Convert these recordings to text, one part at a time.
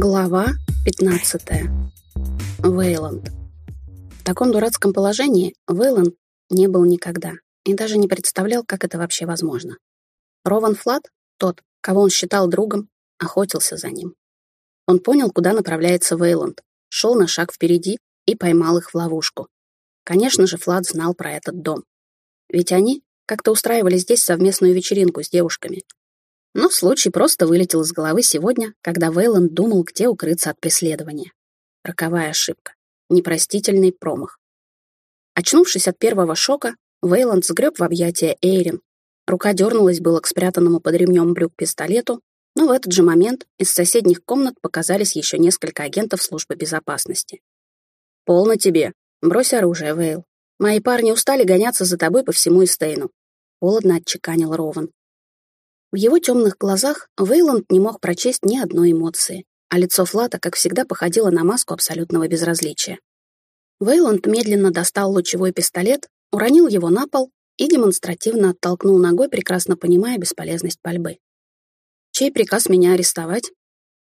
Глава 15. Вейланд. В таком дурацком положении Вейланд не был никогда и даже не представлял, как это вообще возможно. Рован Флат, тот, кого он считал другом, охотился за ним. Он понял, куда направляется Вейланд, шел на шаг впереди и поймал их в ловушку. Конечно же, Флат знал про этот дом. Ведь они как-то устраивали здесь совместную вечеринку с девушками, но случай просто вылетел из головы сегодня, когда Вейланд думал, где укрыться от преследования. Роковая ошибка. Непростительный промах. Очнувшись от первого шока, Вейланд сгреб в объятия Эйрин. Рука дернулась было к спрятанному под ремнем брюк пистолету, но в этот же момент из соседних комнат показались еще несколько агентов службы безопасности. «Полно тебе. Брось оружие, Вейл. Мои парни устали гоняться за тобой по всему Эстейну», — холодно отчеканил Рован. В его темных глазах Вейланд не мог прочесть ни одной эмоции, а лицо Флата, как всегда, походило на маску абсолютного безразличия. Вейланд медленно достал лучевой пистолет, уронил его на пол и демонстративно оттолкнул ногой, прекрасно понимая бесполезность пальбы. «Чей приказ меня арестовать?»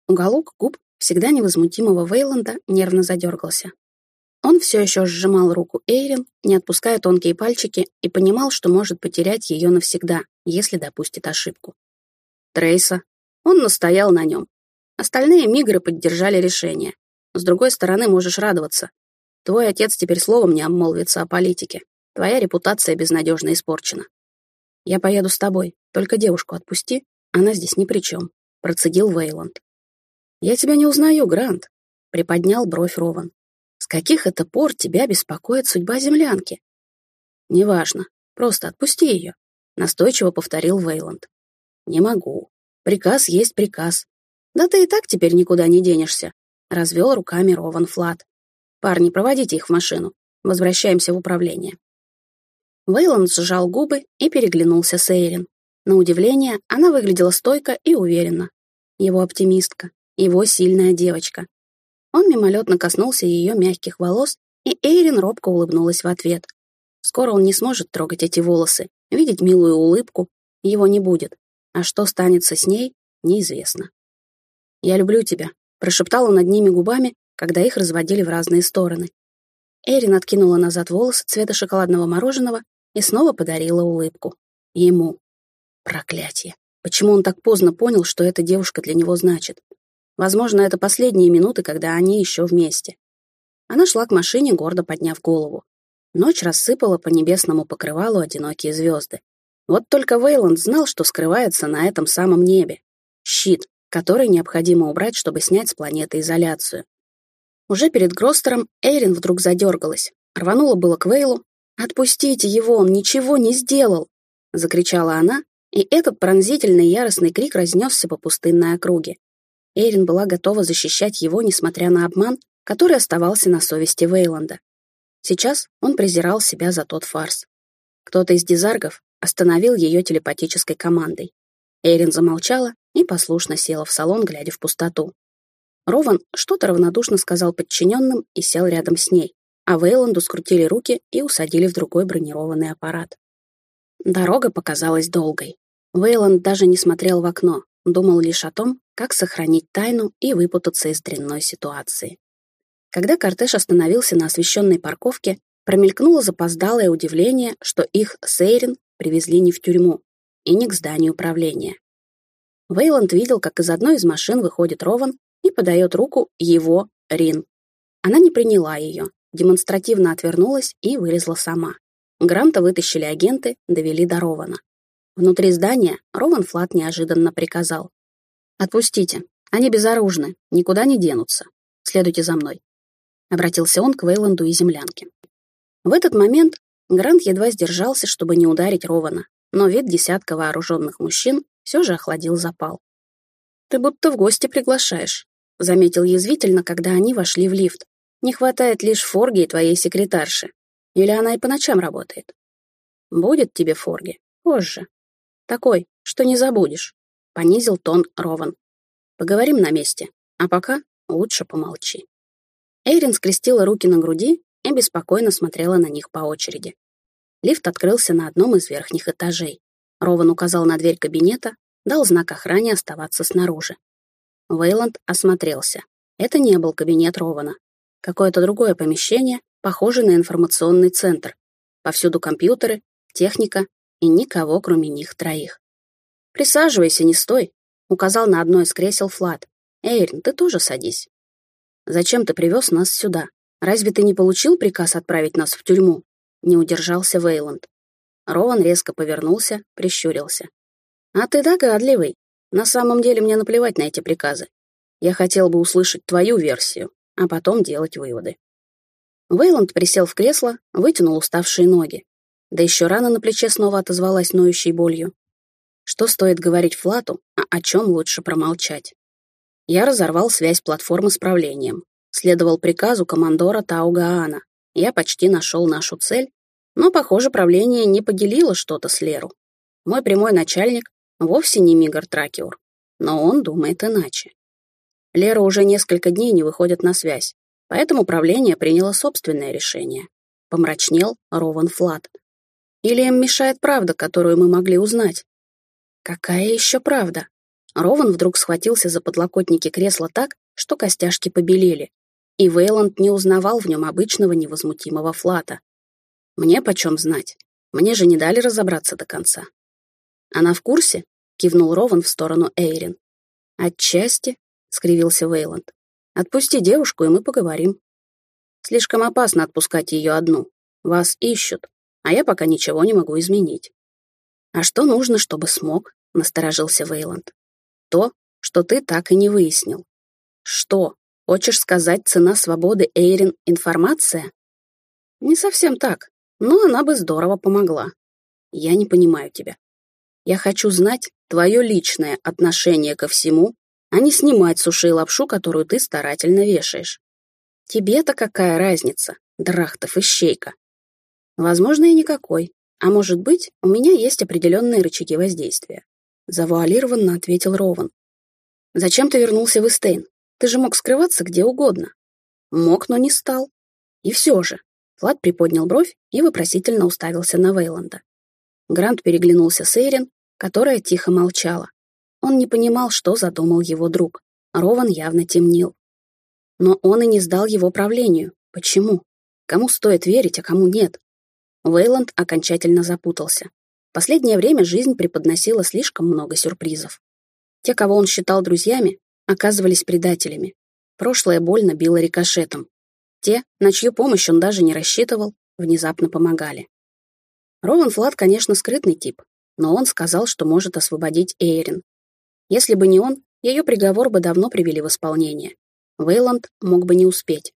Уголок губ всегда невозмутимого Вейланда нервно задергался. Он все еще сжимал руку Эйрин, не отпуская тонкие пальчики, и понимал, что может потерять ее навсегда, если допустит ошибку. Трейса. Он настоял на нем. Остальные мигры поддержали решение. С другой стороны, можешь радоваться. Твой отец теперь словом не обмолвится о политике. Твоя репутация безнадежно испорчена. Я поеду с тобой, только девушку отпусти, она здесь ни при чем, процедил Вейланд. Я тебя не узнаю, Грант, приподнял бровь Рован. С каких это пор тебя беспокоит судьба землянки? Неважно, просто отпусти ее, настойчиво повторил Вейланд. Не могу. Приказ есть приказ. Да ты и так теперь никуда не денешься, развел руками Рован Флат. Парни, проводите их в машину. Возвращаемся в управление. Вейланд сжал губы и переглянулся с Эйрин. На удивление, она выглядела стойко и уверенно. Его оптимистка, его сильная девочка, он мимолетно коснулся ее мягких волос, и Эйрин робко улыбнулась в ответ. Скоро он не сможет трогать эти волосы, видеть милую улыбку, его не будет. А что станется с ней, неизвестно. «Я люблю тебя», — прошептал он над ними губами, когда их разводили в разные стороны. Эйрин откинула назад волосы цвета шоколадного мороженого и снова подарила улыбку. Ему. Проклятие. Почему он так поздно понял, что эта девушка для него значит? Возможно, это последние минуты, когда они еще вместе. Она шла к машине, гордо подняв голову. Ночь рассыпала по небесному покрывалу одинокие звезды. Вот только Вейланд знал, что скрывается на этом самом небе. Щит, который необходимо убрать, чтобы снять с планеты изоляцию. Уже перед Гростером Эйрин вдруг задергалась, рванула было к Вейлу. «Отпустите его, он ничего не сделал!» — закричала она, и этот пронзительный яростный крик разнесся по пустынной округе. Эйрин была готова защищать его, несмотря на обман, который оставался на совести Вейланда. Сейчас он презирал себя за тот фарс. Кто-то из дизаргов остановил ее телепатической командой. Эйрин замолчала и послушно села в салон, глядя в пустоту. Рован что-то равнодушно сказал подчиненным и сел рядом с ней, а Вейланду скрутили руки и усадили в другой бронированный аппарат. Дорога показалась долгой. Вейланд даже не смотрел в окно, думал лишь о том, как сохранить тайну и выпутаться из дрянной ситуации. Когда кортеж остановился на освещенной парковке, промелькнуло запоздалое удивление, что их Сейрин привезли не в тюрьму и не к зданию управления. Вейланд видел, как из одной из машин выходит Рован и подает руку его, Рин. Она не приняла ее, демонстративно отвернулась и вылезла сама. Гранта вытащили агенты, довели до Рована. Внутри здания Рован Флат неожиданно приказал. «Отпустите. Они безоружны, никуда не денутся. Следуйте за мной». Обратился он к Вейланду и землянке. В этот момент Грант едва сдержался, чтобы не ударить Рована, но вид десятка вооруженных мужчин все же охладил запал. «Ты будто в гости приглашаешь», — заметил язвительно, когда они вошли в лифт. «Не хватает лишь Форги и твоей секретарши. Или она и по ночам работает?» «Будет тебе Форги. Позже. Такой, что не забудешь», — понизил тон Рован. «Поговорим на месте, а пока лучше помолчи». Эйрин скрестила руки на груди и беспокойно смотрела на них по очереди. Лифт открылся на одном из верхних этажей. Рован указал на дверь кабинета, дал знак охране оставаться снаружи. Вейланд осмотрелся. Это не был кабинет Рована. Какое-то другое помещение, похожее на информационный центр. Повсюду компьютеры, техника и никого, кроме них троих. «Присаживайся, не стой», — указал на одно из кресел Флат. «Эйрин, ты тоже садись». «Зачем ты привез нас сюда? Разве ты не получил приказ отправить нас в тюрьму?» Не удержался Вейланд. Рован резко повернулся, прищурился. «А ты догадливый. На самом деле мне наплевать на эти приказы. Я хотел бы услышать твою версию, а потом делать выводы». Вейланд присел в кресло, вытянул уставшие ноги. Да еще рана на плече снова отозвалась ноющей болью. Что стоит говорить Флату, а о чем лучше промолчать? Я разорвал связь платформы с правлением. Следовал приказу командора Таугаана. Я почти нашел нашу цель, но, похоже, правление не поделило что-то с Леру. Мой прямой начальник вовсе не Мигар Тракиур, но он думает иначе. Лера уже несколько дней не выходит на связь, поэтому правление приняло собственное решение. Помрачнел Рован Флат. Или им мешает правда, которую мы могли узнать? Какая еще правда? Рован вдруг схватился за подлокотники кресла так, что костяшки побелели, и Вейланд не узнавал в нем обычного невозмутимого флата. Мне почем знать? Мне же не дали разобраться до конца. Она в курсе? Кивнул Рован в сторону Эйрин. Отчасти, скривился Вейланд. Отпусти девушку, и мы поговорим. Слишком опасно отпускать ее одну. Вас ищут, а я пока ничего не могу изменить. «А что нужно, чтобы смог?» — насторожился Вейланд. «То, что ты так и не выяснил». «Что? Хочешь сказать, цена свободы Эйрин — информация?» «Не совсем так, но она бы здорово помогла. Я не понимаю тебя. Я хочу знать твое личное отношение ко всему, а не снимать с ушей лапшу, которую ты старательно вешаешь. Тебе-то какая разница, Драхтов и Щейка? Возможно, и никакой. А может быть, у меня есть определенные рычаги воздействия. Завуалированно ответил Рован. Зачем ты вернулся в Эстейн? Ты же мог скрываться где угодно. Мог, но не стал. И все же. Влад приподнял бровь и вопросительно уставился на Вейланда. Грант переглянулся с Эйрин, которая тихо молчала. Он не понимал, что задумал его друг. Рован явно темнил. Но он и не сдал его правлению. Почему? Кому стоит верить, а кому нет? Вейланд окончательно запутался. Последнее время жизнь преподносила слишком много сюрпризов. Те, кого он считал друзьями, оказывались предателями. Прошлое больно било рикошетом. Те, на чью помощь он даже не рассчитывал, внезапно помогали. Рован Флат, конечно, скрытный тип, но он сказал, что может освободить Эйрин. Если бы не он, ее приговор бы давно привели в исполнение. Вейланд мог бы не успеть.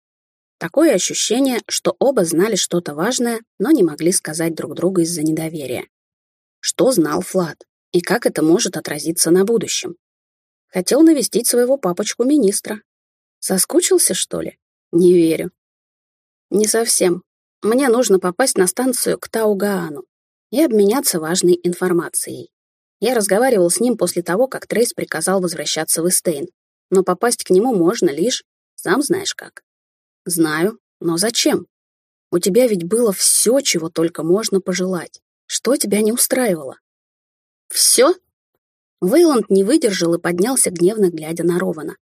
Такое ощущение, что оба знали что-то важное, но не могли сказать друг другу из-за недоверия. Что знал Флат? И как это может отразиться на будущем? Хотел навестить своего папочку-министра. Соскучился, что ли? Не верю. Не совсем. Мне нужно попасть на станцию к Таугаану и обменяться важной информацией. Я разговаривал с ним после того, как Трейс приказал возвращаться в Эстейн, но попасть к нему можно лишь, сам знаешь как. Знаю, но зачем? У тебя ведь было все, чего только можно пожелать. Что тебя не устраивало? Все? Вейланд не выдержал и поднялся, гневно глядя на Рована.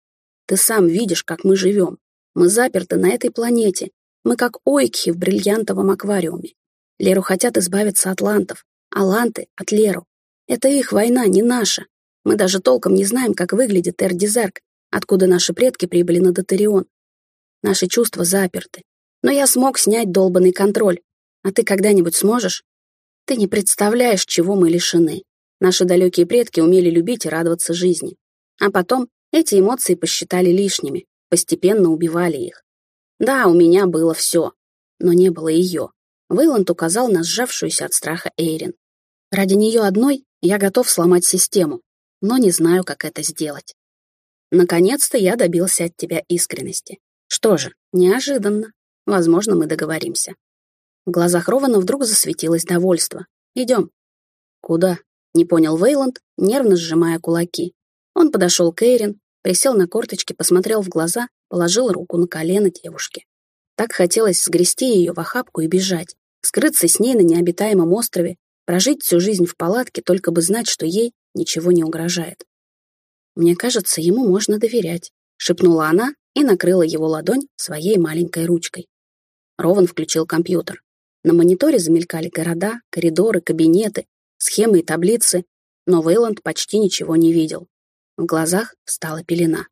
Ты сам видишь, как мы живем. Мы заперты на этой планете. Мы как ойкхи в бриллиантовом аквариуме. Леру хотят избавиться от лантов, а ланты — от Леру. Это их война, не наша. Мы даже толком не знаем, как выглядит Эрдизарк, откуда наши предки прибыли на Дотарион. Наши чувства заперты. Но я смог снять долбанный контроль. А ты когда-нибудь сможешь? Ты не представляешь, чего мы лишены. Наши далекие предки умели любить и радоваться жизни. А потом эти эмоции посчитали лишними, постепенно убивали их. Да, у меня было все, но не было ее. Вейланд указал на сжавшуюся от страха Эйрин. Ради нее одной я готов сломать систему, но не знаю, как это сделать. Наконец-то я добился от тебя искренности. Что же, неожиданно. Возможно, мы договоримся. В глазах Рована вдруг засветилось довольство. Идем. Куда? Не понял Вейланд, нервно сжимая кулаки. Он подошел к Эйрин, присел на корточки, посмотрел в глаза, положил руку на колено девушки. Так хотелось сгрести ее в охапку и бежать, скрыться с ней на необитаемом острове, прожить всю жизнь в палатке, только бы знать, что ей ничего не угрожает. Мне кажется, ему можно доверять», — шепнула она и накрыла его ладонь своей маленькой ручкой. Рован включил компьютер. На мониторе замелькали города, коридоры, кабинеты, схемы и таблицы, но Вейланд почти ничего не видел. В глазах встала пелена.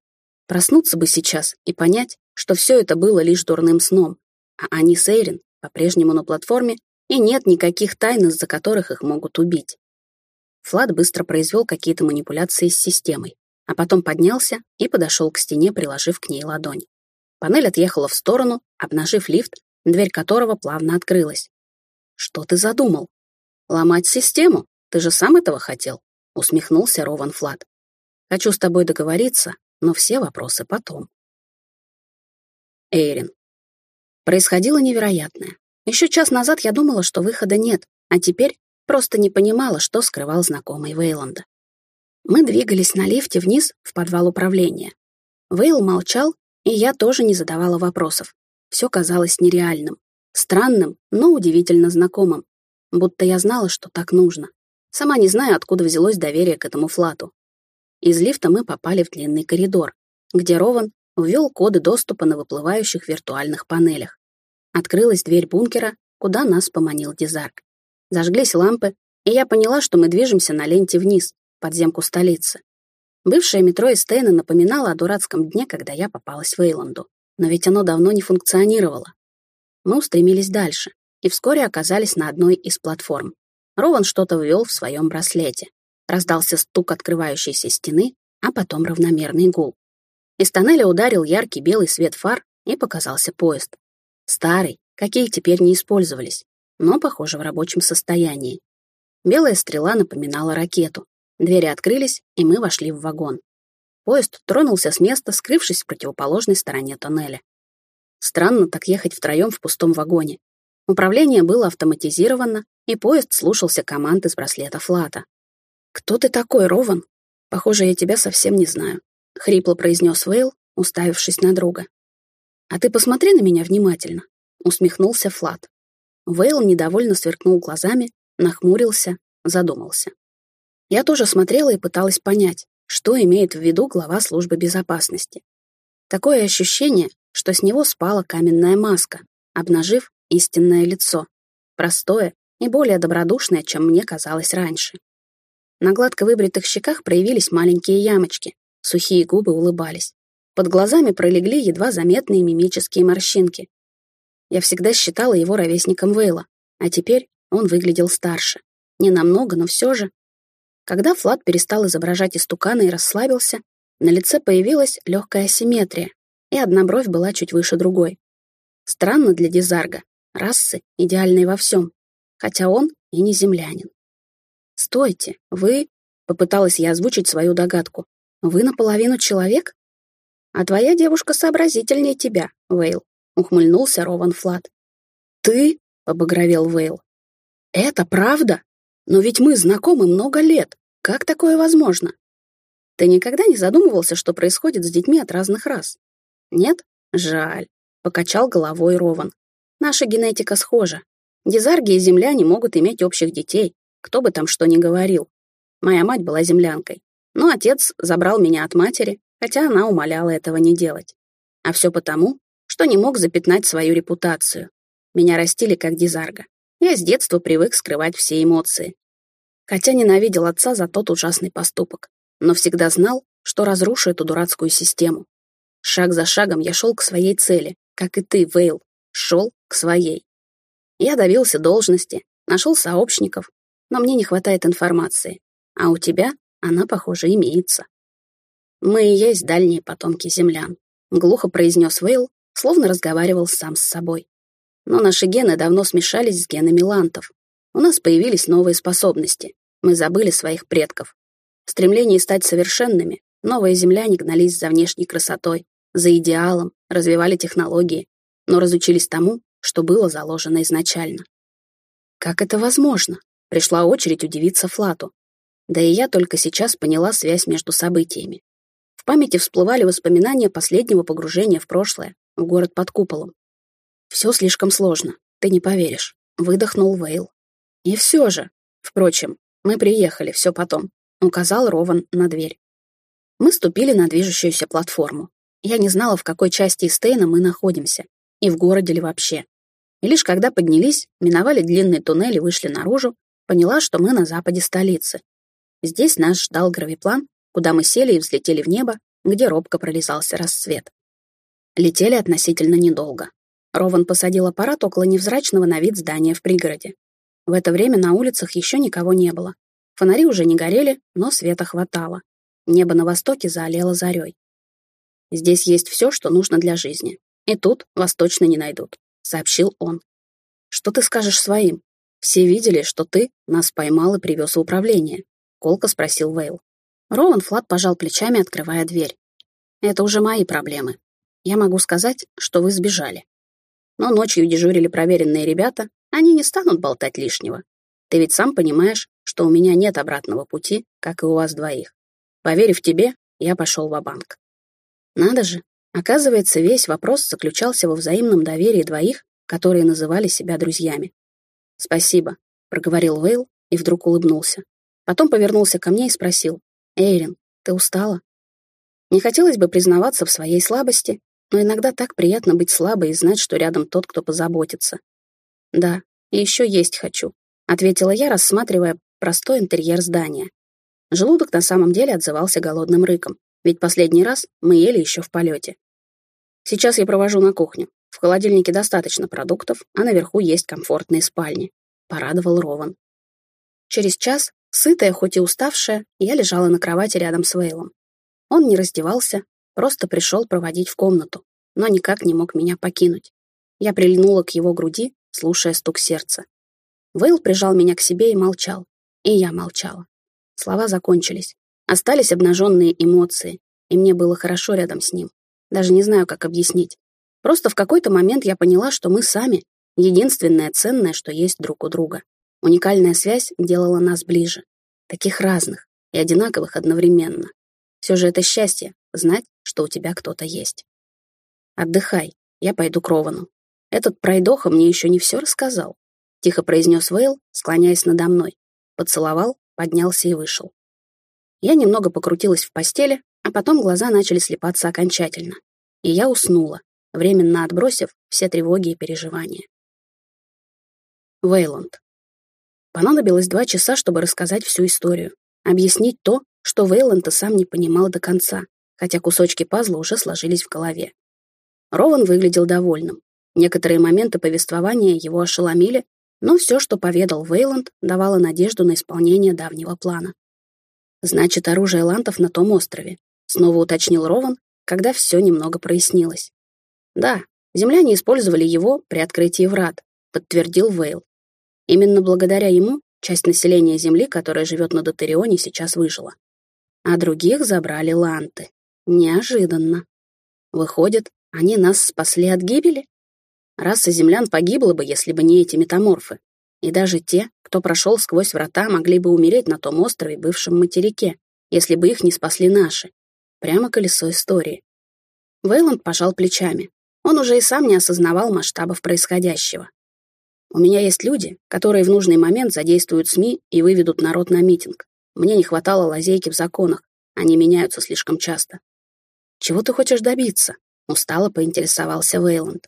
Проснуться бы сейчас и понять, что все это было лишь дурным сном, а они с Эйрин по-прежнему на платформе, и нет никаких тайн, из-за которых их могут убить. Флад быстро произвел какие-то манипуляции с системой, а потом поднялся и подошел к стене, приложив к ней ладонь. Панель отъехала в сторону, обнажив лифт, дверь которого плавно открылась. «Что ты задумал? Ломать систему? Ты же сам этого хотел?» — усмехнулся Рован Флад. «Хочу с тобой договориться, но все вопросы потом. Эйрин. Происходило невероятное. Еще час назад я думала, что выхода нет, а теперь просто не понимала, что скрывал знакомый Вейланда. Мы двигались на лифте вниз в подвал управления. Вейл молчал, и я тоже не задавала вопросов. Все казалось нереальным, странным, но удивительно знакомым. Будто я знала, что так нужно. Сама не знаю, откуда взялось доверие к этому флату. Из лифта мы попали в длинный коридор, где Рован ввел коды доступа на выплывающих виртуальных панелях. Открылась дверь бункера, куда нас поманил Дизарк. Зажглись лампы, и я поняла, что мы движемся на ленте вниз, подземку столицы. Бывшее метро Эстейна напоминало о дурацком дне, когда я попалась в Эйланду. Но ведь оно давно не функционировало. Мы устремились дальше и вскоре оказались на одной из платформ. Рован что-то ввел в своем браслете. Раздался стук открывающейся стены, а потом равномерный гул. Из тоннеля ударил яркий белый свет фар, и показался поезд. Старый, какие теперь не использовались, но, похоже, в рабочем состоянии. Белая стрела напоминала ракету. Двери открылись, и мы вошли в вагон. Поезд тронулся с места, скрывшись в противоположной стороне тоннеля. Странно так ехать втроем в пустом вагоне. Управление было автоматизировано, и поезд слушался команд из браслета Флата. «Кто ты такой, Рован? Похоже, я тебя совсем не знаю», — хрипло произнес Вейл, уставившись на друга. «А ты посмотри на меня внимательно», — усмехнулся Флат. Вейл недовольно сверкнул глазами, нахмурился, задумался. Я тоже смотрела и пыталась понять, что имеет в виду глава службы безопасности. Такое ощущение, что с него спала каменная маска, обнажив истинное лицо, простое и более добродушное, чем мне казалось раньше. На гладко выбритых щеках проявились маленькие ямочки, сухие губы улыбались. Под глазами пролегли едва заметные мимические морщинки. Я всегда считала его ровесником Вейла, а теперь он выглядел старше. Не намного, но все же. Когда Флат перестал изображать истукана и расслабился, на лице появилась легкая асимметрия, и одна бровь была чуть выше другой. Странно для Дизарга, расы идеальной во всем, хотя он и не землянин. «Стойте, вы...» — попыталась я озвучить свою догадку. «Вы наполовину человек?» «А твоя девушка сообразительнее тебя, Вейл», — ухмыльнулся Рован Флат. «Ты?» — побагровел Вейл. «Это правда? Но ведь мы знакомы много лет. Как такое возможно?» «Ты никогда не задумывался, что происходит с детьми от разных рас?» «Нет? Жаль», — покачал головой Рован. «Наша генетика схожа. Дизарги и земляне могут иметь общих детей, кто бы там что ни говорил. Моя мать была землянкой. Но отец забрал меня от матери, хотя она умоляла этого не делать. А все потому, что не мог запятнать свою репутацию. Меня растили как дизарга. Я с детства привык скрывать все эмоции. Хотя ненавидел отца за тот ужасный поступок, но всегда знал, что разрушу эту дурацкую систему. Шаг за шагом я шел к своей цели, как и ты, Вейл, шел к своей. Я добился должности, нашел сообщников, но мне не хватает информации. А у тебя она, похоже, имеется. Мы и есть дальние потомки землян, глухо произнес Вейл, словно разговаривал сам с собой. Но наши гены давно смешались с генами лантов. У нас появились новые способности. Мы забыли своих предков. В стремлении стать совершенными новые земляне гнались за внешней красотой, за идеалом, развивали технологии, но разучились тому, что было заложено изначально. Как это возможно? Пришла очередь удивиться Флату. Да и я только сейчас поняла связь между событиями. В памяти всплывали воспоминания последнего погружения в прошлое, в город под куполом. Все слишком сложно, ты не поверишь, выдохнул Вейл. И все же, впрочем, мы приехали, все потом, указал Рован на дверь. Мы ступили на движущуюся платформу. Я не знала, в какой части Истейна мы находимся, и в городе ли вообще. И лишь когда поднялись, миновали длинный туннель и вышли наружу, поняла, что мы на западе столицы. Здесь нас ждал гравиплан, куда мы сели и взлетели в небо, где робко пролезался рассвет. Летели относительно недолго. Рован посадил аппарат около невзрачного на вид здания в пригороде. В это время на улицах еще никого не было. Фонари уже не горели, но света хватало. Небо на востоке заолело зарей. «Здесь есть все, что нужно для жизни. И тут вас точно не найдут», — сообщил он. «Что ты скажешь своим? Все видели, что ты нас поймал и привез в управление», — колко спросил Вейл. Рован Флат пожал плечами, открывая дверь. «Это уже мои проблемы. Я могу сказать, что вы сбежали. Но ночью дежурили проверенные ребята, они не станут болтать лишнего. Ты ведь сам понимаешь, что у меня нет обратного пути, как и у вас двоих. Поверив тебе, я пошел в банк Надо же, оказывается, весь вопрос заключался во взаимном доверии двоих, которые называли себя друзьями. «Спасибо», — проговорил Вейл и вдруг улыбнулся. Потом повернулся ко мне и спросил, «Эйрин, ты устала?» Не хотелось бы признаваться в своей слабости, но иногда так приятно быть слабой и знать, что рядом тот, кто позаботится. «Да, и еще есть хочу», — ответила я, рассматривая простой интерьер здания. Желудок на самом деле отзывался голодным рыком, ведь последний раз мы ели еще в полете. Сейчас я провожу на кухню. В холодильнике достаточно продуктов, а наверху есть комфортные спальни. Порадовал Рован. Через час Сытая, хоть и уставшая, я лежала на кровати рядом с Вейлом. Он не раздевался, просто пришел проводить в комнату, но никак не мог меня покинуть. Я прильнула к его груди, слушая стук сердца. Вейл прижал меня к себе и молчал. И я молчала. Слова закончились. Остались обнаженные эмоции, и мне было хорошо рядом с ним. Даже не знаю, как объяснить. Просто в какой-то момент я поняла, что мы сами — единственное ценное, что есть друг у друга. Уникальная связь делала нас ближе, таких разных и одинаковых одновременно. Все же это счастье — знать, что у тебя кто-то есть. Отдыхай, я пойду к Ровану. Этот пройдоха мне еще не все рассказал. Тихо произнес Вейл, склоняясь надо мной. Поцеловал, поднялся и вышел. Я немного покрутилась в постели, а потом глаза начали слепаться окончательно. И я уснула, временно отбросив все тревоги и переживания. Вейланд. Понадобилось два часа, чтобы рассказать всю историю. Объяснить то, что Вейланд и сам не понимал до конца, хотя кусочки пазла уже сложились в голове. Рован выглядел довольным. Некоторые моменты повествования его ошеломили, но все, что поведал Вейланд, давало надежду на исполнение давнего плана. «Значит, оружие лантов на том острове», — снова уточнил Рован, когда все немного прояснилось. «Да, земляне использовали его при открытии врат», — подтвердил Вейл. Именно благодаря ему часть населения Земли, которая живет на Дотерионе, сейчас выжила. А других забрали ланты. Неожиданно. Выходит, они нас спасли от гибели? Раса землян погибла бы, если бы не эти метаморфы. И даже те, кто прошел сквозь врата, могли бы умереть на том острове, бывшем материке, если бы их не спасли наши. Прямо колесо истории. Вейланд пожал плечами. Он уже и сам не осознавал масштабов происходящего. У меня есть люди, которые в нужный момент задействуют СМИ и выведут народ на митинг. Мне не хватало лазейки в законах, они меняются слишком часто. Чего ты хочешь добиться? Устало поинтересовался Вейланд.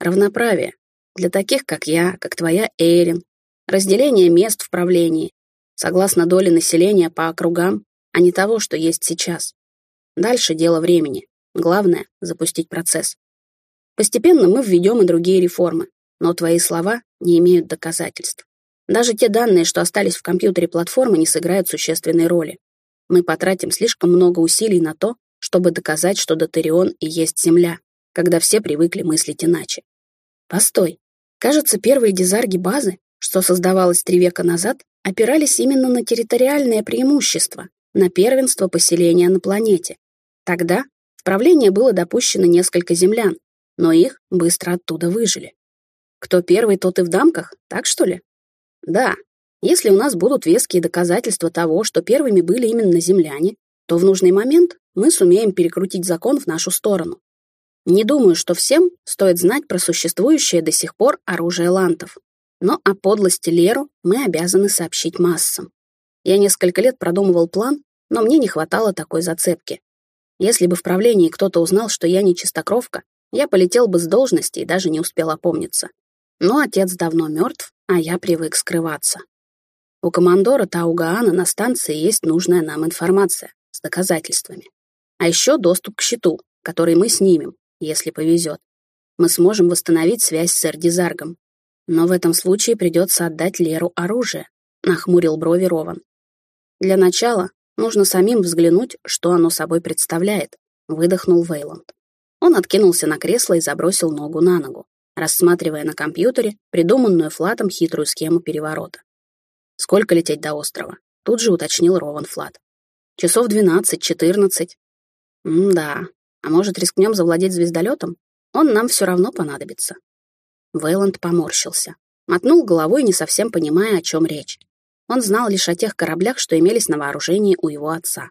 Равноправие. Для таких, как я, как твоя Эйрин. Разделение мест в правлении. Согласно доле населения по округам, а не того, что есть сейчас. Дальше дело времени. Главное — запустить процесс. Постепенно мы введем и другие реформы, но твои слова не имеют доказательств. Даже те данные, что остались в компьютере платформы, не сыграют существенной роли. Мы потратим слишком много усилий на то, чтобы доказать, что Дотерион и есть Земля, когда все привыкли мыслить иначе. Постой. Кажется, первые дизарги базы, что создавалось три века назад, опирались именно на территориальное преимущество, на первенство поселения на планете. Тогда в правление было допущено несколько землян, но их быстро оттуда выжили. Кто первый, тот и в дамках, так что ли? Да, если у нас будут веские доказательства того, что первыми были именно земляне, то в нужный момент мы сумеем перекрутить закон в нашу сторону. Не думаю, что всем стоит знать про существующее до сих пор оружие лантов. Но о подлости Леру мы обязаны сообщить массам. Я несколько лет продумывал план, но мне не хватало такой зацепки. Если бы в правлении кто-то узнал, что я не чистокровка, я полетел бы с должности и даже не успел опомниться. Но отец давно мертв, а я привык скрываться. У командора Таугаана на станции есть нужная нам информация с доказательствами. А еще доступ к счету, который мы снимем, если повезет. Мы сможем восстановить связь с Эрдизаргом. Но в этом случае придется отдать Леру оружие, нахмурил брови Рован. Для начала нужно самим взглянуть, что оно собой представляет, выдохнул Вейланд. Он откинулся на кресло и забросил ногу на ногу, рассматривая на компьютере придуманную Флатом хитрую схему переворота. «Сколько лететь до острова?» Тут же уточнил Рован Флат. «Часов двенадцать-четырнадцать». «Да, а может, рискнем завладеть звездолетом? Он нам все равно понадобится». Вейланд поморщился, мотнул головой, не совсем понимая, о чем речь. Он знал лишь о тех кораблях, что имелись на вооружении у его отца.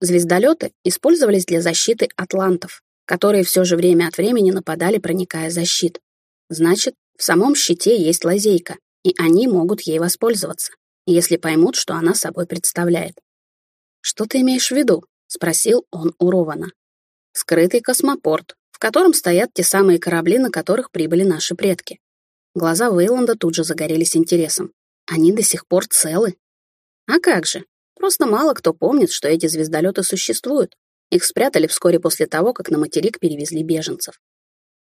Звездолеты использовались для защиты атлантов, которые все же время от времени нападали, проникая за щит. Значит, в самом щите есть лазейка, и они могут ей воспользоваться, если поймут, что она собой представляет. «Что ты имеешь в виду?» — спросил он у Рована. «Скрытый космопорт, в котором стоят те самые корабли, на которых прибыли наши предки». Глаза Вейланда тут же загорелись интересом. Они до сих пор целы. А как же? Просто мало кто помнит, что эти звездолеты существуют, их спрятали вскоре после того, как на материк перевезли беженцев.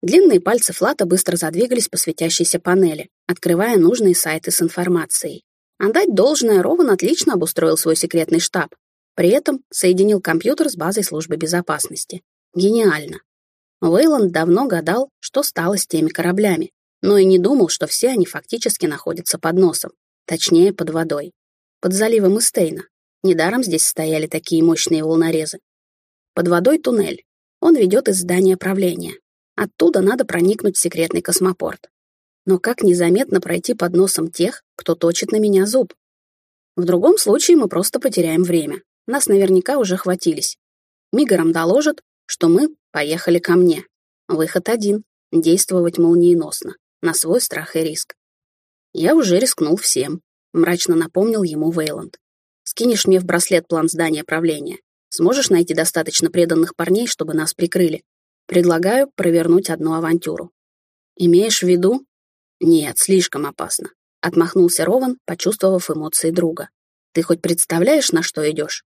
Длинные пальцы Флата быстро задвигались по светящейся панели, открывая нужные сайты с информацией. Отдать должное, Рован отлично обустроил свой секретный штаб. При этом соединил компьютер с базой службы безопасности. Гениально. Вейланд давно гадал, что стало с теми кораблями, но и не думал, что все они фактически находятся под носом, точнее, под водой. Под заливом Истейна. Недаром здесь стояли такие мощные волнорезы. Под водой туннель. Он ведет из здания правления. Оттуда надо проникнуть в секретный космопорт. Но как незаметно пройти под носом тех, кто точит на меня зуб? В другом случае мы просто потеряем время. Нас наверняка уже хватились. Мигаром доложат, что мы поехали ко мне. Выход один — действовать молниеносно, на свой страх и риск. Я уже рискнул всем, мрачно напомнил ему Вейланд. Скинешь мне в браслет план здания правления. Сможешь найти достаточно преданных парней, чтобы нас прикрыли? Предлагаю провернуть одну авантюру. Имеешь в виду? Нет, слишком опасно. Отмахнулся Рован, почувствовав эмоции друга. Ты хоть представляешь, на что идешь?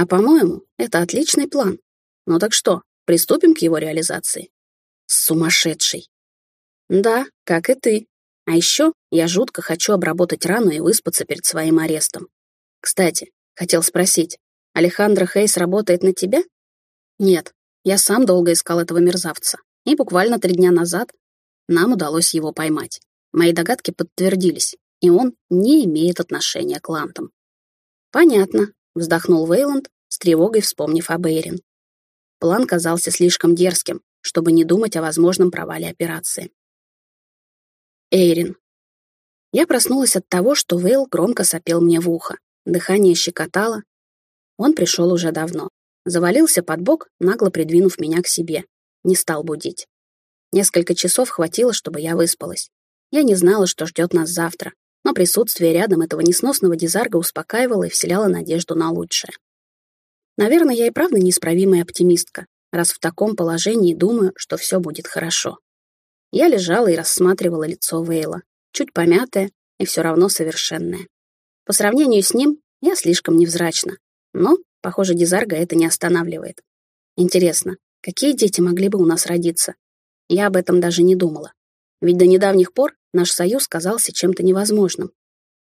А по-моему, это отличный план. Ну так что, приступим к его реализации? Сумасшедший. Да, как и ты. А еще я жутко хочу обработать рану и выспаться перед своим арестом. Кстати, хотел спросить, Алехандро Хейс работает на тебя? Нет, я сам долго искал этого мерзавца. И буквально три дня назад нам удалось его поймать. Мои догадки подтвердились, и он не имеет отношения к лантам. Понятно, вздохнул Вейланд, с тревогой вспомнив об Эйрин. План казался слишком дерзким, чтобы не думать о возможном провале операции. Эйрин. Я проснулась от того, что Вейл громко сопел мне в ухо. Дыхание щекотало, он пришел уже давно. Завалился под бок, нагло придвинув меня к себе. Не стал будить. Несколько часов хватило, чтобы я выспалась. Я не знала, что ждет нас завтра, но присутствие рядом этого несносного дизарга успокаивало и вселяло надежду на лучшее. Наверное, я и правда неисправимая оптимистка, раз в таком положении думаю, что все будет хорошо. Я лежала и рассматривала лицо Вейла, чуть помятое и все равно совершенное. По сравнению с ним я слишком невзрачна, но, похоже, Дизарга это не останавливает. Интересно, какие дети могли бы у нас родиться? Я об этом даже не думала. Ведь до недавних пор наш союз казался чем-то невозможным.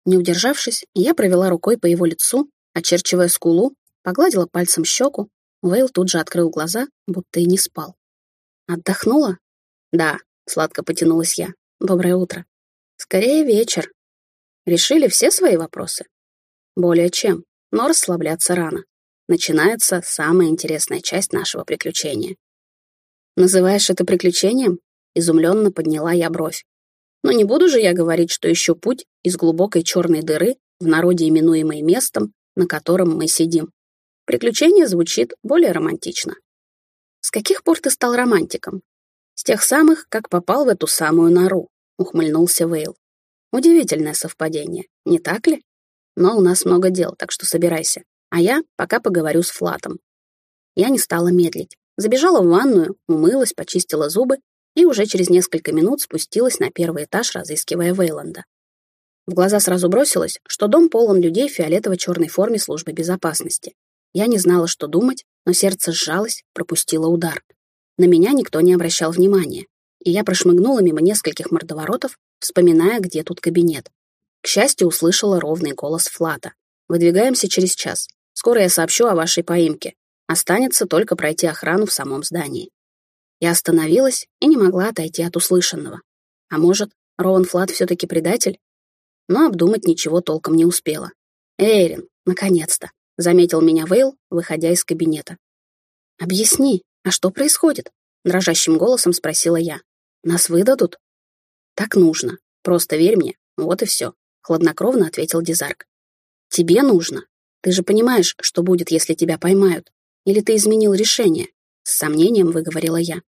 Не удержавшись, я провела рукой по его лицу, очерчивая скулу, погладила пальцем щеку. Вейл тут же открыл глаза, будто и не спал. «Отдохнула?» «Да», — сладко потянулась я. «Доброе утро». «Скорее вечер». «Решили все свои вопросы?» «Более чем но расслабляться рано. Начинается самая интересная часть нашего приключения. «Называешь это приключением?» — изумленно подняла я бровь. «Но не буду же я говорить, что ищу путь из глубокой черной дыры, в народе именуемой местом, на котором мы сидим. Приключение звучит более романтично. С каких пор ты стал романтиком? С тех самых, как попал в эту самую нору, ухмыльнулся Вейл. Удивительное совпадение, не так ли? Но у нас много дел, так что собирайся. а я пока поговорю с Флатом. Я не стала медлить. Забежала в ванную, умылась, почистила зубы и уже через несколько минут спустилась на первый этаж, разыскивая Вейланда. В глаза сразу бросилось, что дом полон людей в фиолетово-черной форме службы безопасности. Я не знала, что думать, но сердце сжалось, пропустило удар. На меня никто не обращал внимания, и я прошмыгнула мимо нескольких мордоворотов, вспоминая, где тут кабинет. К счастью, услышала ровный голос Флата. «Выдвигаемся через час. Скоро я сообщу о вашей поимке. Останется только пройти охрану в самом здании». Я остановилась и не могла отойти от услышанного. А может, Роwan Флат все-таки предатель? Но обдумать ничего толком не успела. «Эйрин, наконец-то!» — заметил меня Вейл, выходя из кабинета. «Объясни, а что происходит?» — дрожащим голосом спросила я. «Нас выдадут?» «Так нужно. Просто верь мне. Вот и все», — хладнокровно ответил Дизарк. «Тебе нужно. Ты же понимаешь, что будет, если тебя поймают. Или ты изменил решение?» С сомнением выговорила я.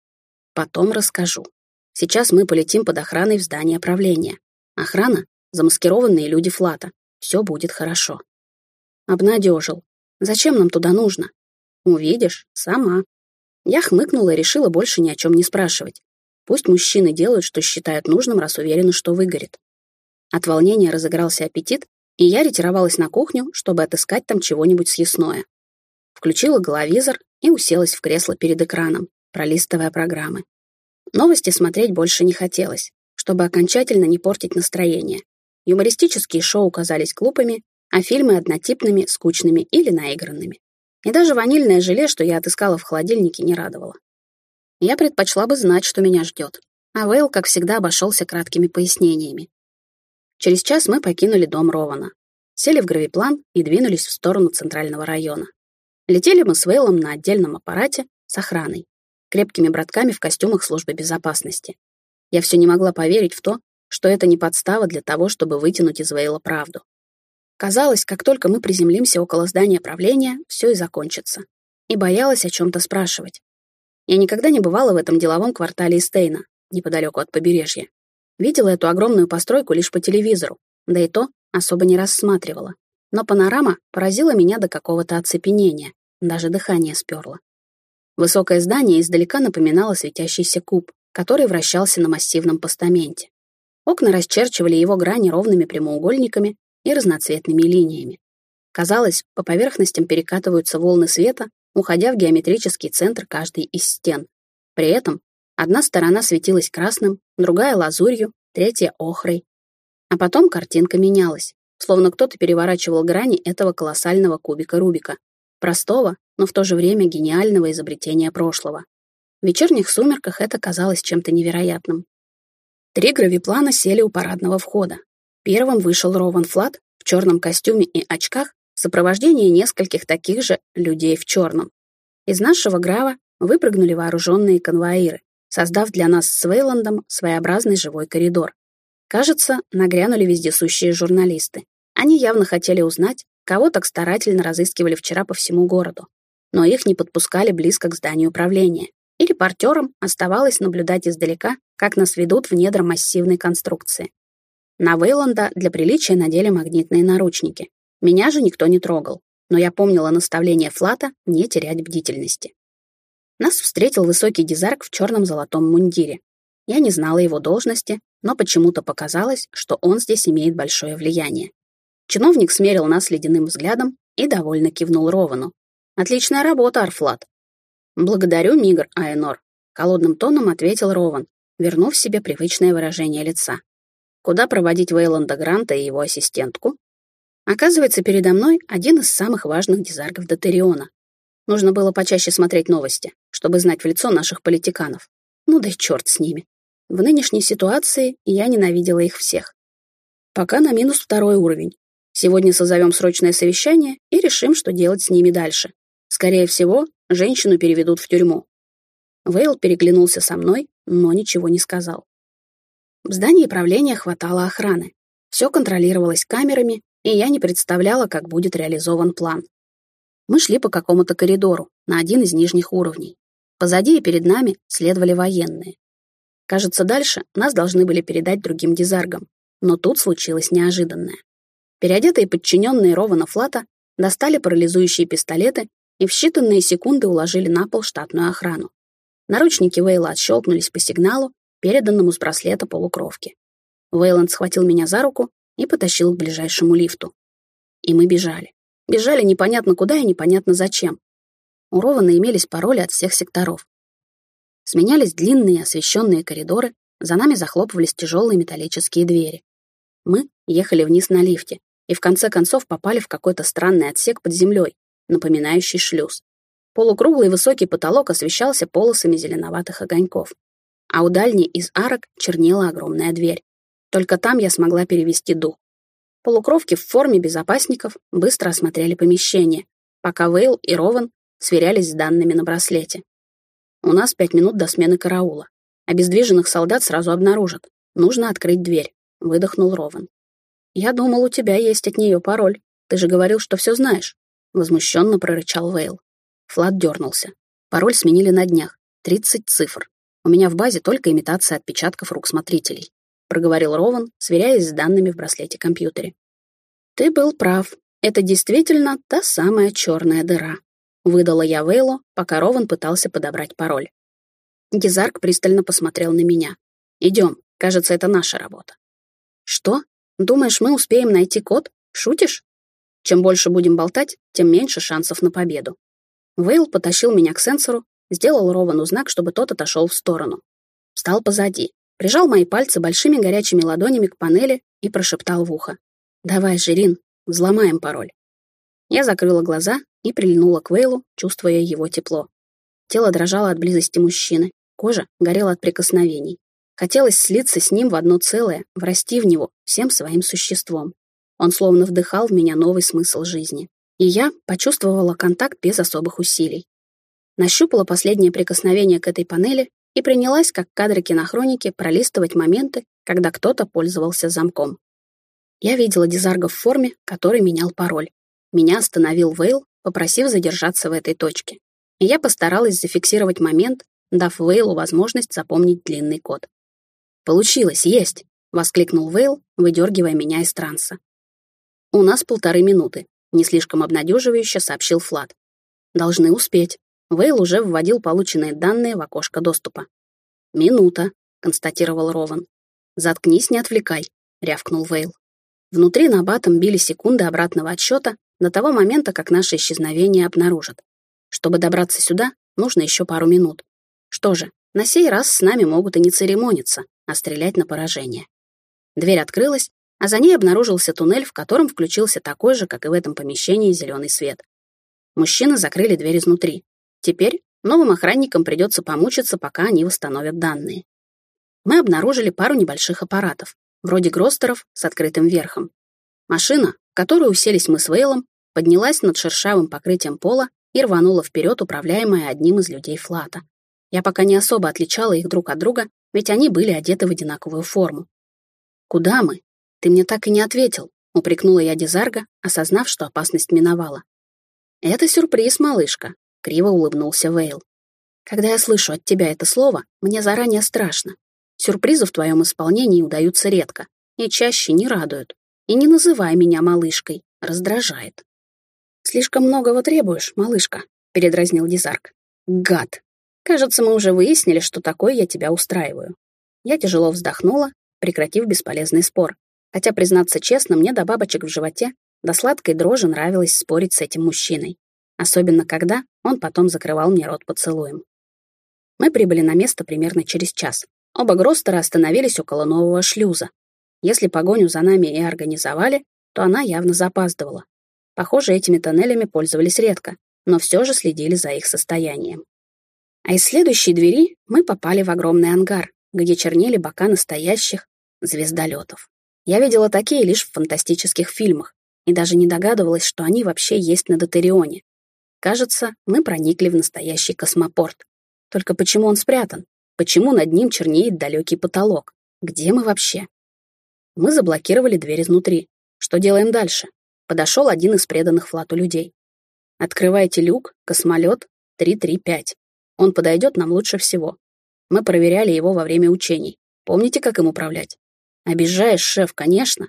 «Потом расскажу. Сейчас мы полетим под охраной в здание правления. Охрана — замаскированные люди флата. Все будет хорошо». Обнадежил. «Зачем нам туда нужно?» «Увидишь, сама». Я хмыкнула и решила больше ни о чем не спрашивать. Пусть мужчины делают, что считают нужным, раз уверены, что выгорит. От волнения разыгрался аппетит, и я ретировалась на кухню, чтобы отыскать там чего-нибудь съестное. Включила головизор и уселась в кресло перед экраном, пролистывая программы. Новости смотреть больше не хотелось, чтобы окончательно не портить настроение. Юмористические шоу казались глупыми, а фильмы однотипными, скучными или наигранными. И даже ванильное желе, что я отыскала в холодильнике, не радовало. Я предпочла бы знать, что меня ждет. А Вейл, как всегда, обошелся краткими пояснениями. Через час мы покинули дом Рована, сели в гравиплан и двинулись в сторону центрального района. Летели мы с Вейлом на отдельном аппарате с охраной, крепкими братками в костюмах службы безопасности. Я все не могла поверить в то, что это не подстава для того, чтобы вытянуть из Вейла правду. Казалось, как только мы приземлимся около здания правления, все и закончится. И боялась о чем-то спрашивать. Я никогда не бывала в этом деловом квартале Истейна, неподалеку от побережья. Видела эту огромную постройку лишь по телевизору, да и то особо не рассматривала. Но панорама поразила меня до какого-то оцепенения, даже дыхание сперло. Высокое здание издалека напоминало светящийся куб, который вращался на массивном постаменте. Окна расчерчивали его грани ровными прямоугольниками, и разноцветными линиями. Казалось, по поверхностям перекатываются волны света, уходя в геометрический центр каждой из стен. При этом одна сторона светилась красным, другая — лазурью, третья — охрой. А потом картинка менялась, словно кто-то переворачивал грани этого колоссального кубика Рубика. Простого, но в то же время гениального изобретения прошлого. В вечерних сумерках это казалось чем-то невероятным. Три гравиплана сели у парадного входа. Первым вышел Рован Флат в черном костюме и очках в сопровождении нескольких таких же людей в черном. Из нашего грава выпрыгнули вооруженные конвоиры, создав для нас с Вейландом своеобразный живой коридор. Кажется, нагрянули вездесущие журналисты. Они явно хотели узнать, кого так старательно разыскивали вчера по всему городу. Но их не подпускали близко к зданию управления. И репортерам оставалось наблюдать издалека, как нас ведут в недра массивной конструкции. На Вейланда для приличия надели магнитные наручники. Меня же никто не трогал, но я помнила наставление Флата не терять бдительности. Нас встретил высокий дизарк в черном золотом мундире. Я не знала его должности, но почему-то показалось, что он здесь имеет большое влияние. Чиновник смерил нас ледяным взглядом и довольно кивнул Ровану. «Отличная работа, Арфлат». «Благодарю, Мигр Айнор», — холодным тоном ответил Рован, вернув себе привычное выражение лица. Куда проводить Вейланда Гранта и его ассистентку? Оказывается, передо мной один из самых важных дизаргов Дотериона. Нужно было почаще смотреть новости, чтобы знать в лицо наших политиканов. Ну да и черт с ними. В нынешней ситуации я ненавидела их всех. Пока на минус второй уровень. Сегодня созовем срочное совещание и решим, что делать с ними дальше. Скорее всего, женщину переведут в тюрьму. Вейл переглянулся со мной, но ничего не сказал. В здании правления хватало охраны. Все контролировалось камерами, и я не представляла, как будет реализован план. Мы шли по какому-то коридору, на один из нижних уровней. Позади и перед нами следовали военные. Кажется, дальше нас должны были передать другим дизаргам, но тут случилось неожиданное. Переодетые подчиненные Рована Флата достали парализующие пистолеты и в считанные секунды уложили на пол штатную охрану. Наручники Вейла отщелкнулись по сигналу, переданному с браслета полукровки. Вейланд схватил меня за руку и потащил к ближайшему лифту. И мы бежали. Бежали непонятно куда и непонятно зачем. У Рована имелись пароли от всех секторов. Сменялись длинные освещенные коридоры, за нами захлопывались тяжелые металлические двери. Мы ехали вниз на лифте и в конце концов попали в какой-то странный отсек под землей, напоминающий шлюз. Полукруглый высокий потолок освещался полосами зеленоватых огоньков, а у дальней из арок чернела огромная дверь. Только там я смогла перевести дух. Полукровки в форме безопасников быстро осмотрели помещение, пока Вейл и Рован сверялись с данными на браслете. У нас пять минут до смены караула. Обездвиженных солдат сразу обнаружат. Нужно открыть дверь, выдохнул Рован. Я думал, у тебя есть от нее пароль. Ты же говорил, что все знаешь. Возмущенно прорычал Вейл. Флат дернулся. Пароль сменили на днях. Тридцать цифр. У меня в базе только имитация отпечатков рук смотрителей проговорил Рован, сверяясь с данными в браслете-компьютере. «Ты был прав. Это действительно та самая черная дыра», — выдала я Вейлу, пока Рован пытался подобрать пароль. Гизарк пристально посмотрел на меня. «Идем. Кажется, это наша работа». «Что? Думаешь, мы успеем найти код? Шутишь? Чем больше будем болтать, тем меньше шансов на победу». Вейл потащил меня к сенсору, сделал Ровану знак, чтобы тот отошел в сторону. Встал позади, прижал мои пальцы большими горячими ладонями к панели и прошептал в ухо. «Давай, Жирин, взломаем пароль». Я закрыла глаза и прильнула к Вейлу, чувствуя его тепло. Тело дрожало от близости мужчины, кожа горела от прикосновений. Хотелось слиться с ним в одно целое, врасти в него всем своим существом. Он словно вдыхал в меня новый смысл жизни. И я почувствовала контакт без особых усилий. Нащупала последнее прикосновение к этой панели и принялась, как кадры кинохроники, пролистывать моменты, когда кто-то пользовался замком. Я видела Дизарга в форме, который менял пароль. Меня остановил Вейл, попросив задержаться в этой точке. И я постаралась зафиксировать момент, дав Вейлу возможность запомнить длинный код. «Получилось, есть!» — воскликнул Вейл, выдергивая меня из транса. «У нас полторы минуты», — не слишком обнадеживающе сообщил Флат. «Должны успеть». Вейл уже вводил полученные данные в окошко доступа. «Минута», — констатировал Рован. «Заткнись, не отвлекай», — рявкнул Вейл. Внутри на батом били секунды обратного отсчета до того момента, как наше исчезновение обнаружат. Чтобы добраться сюда, нужно еще пару минут. Что же, на сей раз с нами могут и не церемониться, а стрелять на поражение. Дверь открылась, а за ней обнаружился туннель, в котором включился такой же, как и в этом помещении, зеленый свет. Мужчины закрыли дверь изнутри, Теперь новым охранникам придется помучиться, пока они восстановят данные. Мы обнаружили пару небольших аппаратов, вроде гростеров с открытым верхом. Машина, в которую уселись мы с Вейлом, поднялась над шершавым покрытием пола и рванула вперед, управляемая одним из людей флата. Я пока не особо отличала их друг от друга, ведь они были одеты в одинаковую форму. «Куда мы? Ты мне так и не ответил», — упрекнула я Дизарга, осознав, что опасность миновала. «Это сюрприз, малышка», — криво улыбнулся Вейл. «Когда я слышу от тебя это слово, мне заранее страшно. Сюрпризы в твоем исполнении удаются редко и чаще не радуют. И не называй меня малышкой, раздражает». «Слишком многого требуешь, малышка», — передразнил Дизарк. «Гад! Кажется, мы уже выяснили, что такое я тебя устраиваю». Я тяжело вздохнула, прекратив бесполезный спор. Хотя, признаться честно, мне до бабочек в животе, до сладкой дрожи нравилось спорить с этим мужчиной особенно когда он потом закрывал мне рот поцелуем. Мы прибыли на место примерно через час. Оба Гростера остановились около нового шлюза. Если погоню за нами и организовали, то она явно запаздывала. Похоже, этими тоннелями пользовались редко, но все же следили за их состоянием. А из следующей двери мы попали в огромный ангар, где чернели бока настоящих звездолетов. Я видела такие лишь в фантастических фильмах и даже не догадывалась, что они вообще есть на Дотерионе. Кажется, мы проникли в настоящий космопорт. Только почему он спрятан? Почему над ним чернеет далекий потолок? Где мы вообще? Мы заблокировали дверь изнутри. Что делаем дальше? Подошел один из преданных флату людей. Открывайте люк, космолет 335. Он подойдет нам лучше всего. Мы проверяли его во время учений. Помните, как им управлять? Обижаешь, шеф, конечно.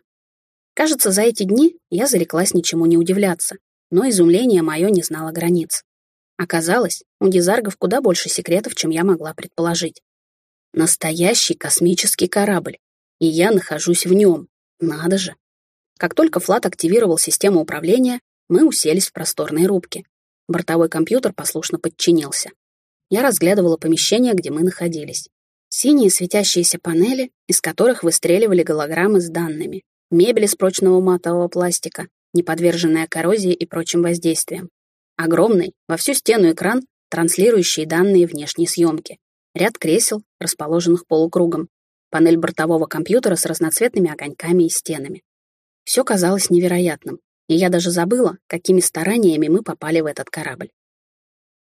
Кажется, за эти дни я зареклась ничему не удивляться но изумление мое не знало границ. Оказалось, у дизаргов куда больше секретов, чем я могла предположить. Настоящий космический корабль, и я нахожусь в нем. Надо же. Как только Флат активировал систему управления, мы уселись в просторной рубке. Бортовой компьютер послушно подчинился. Я разглядывала помещение, где мы находились. Синие светящиеся панели, из которых выстреливали голограммы с данными. Мебель из прочного матового пластика, не подверженная коррозии и прочим воздействиям. Огромный, во всю стену экран, транслирующий данные внешней съемки. Ряд кресел, расположенных полукругом. Панель бортового компьютера с разноцветными огоньками и стенами. Все казалось невероятным, и я даже забыла, какими стараниями мы попали в этот корабль.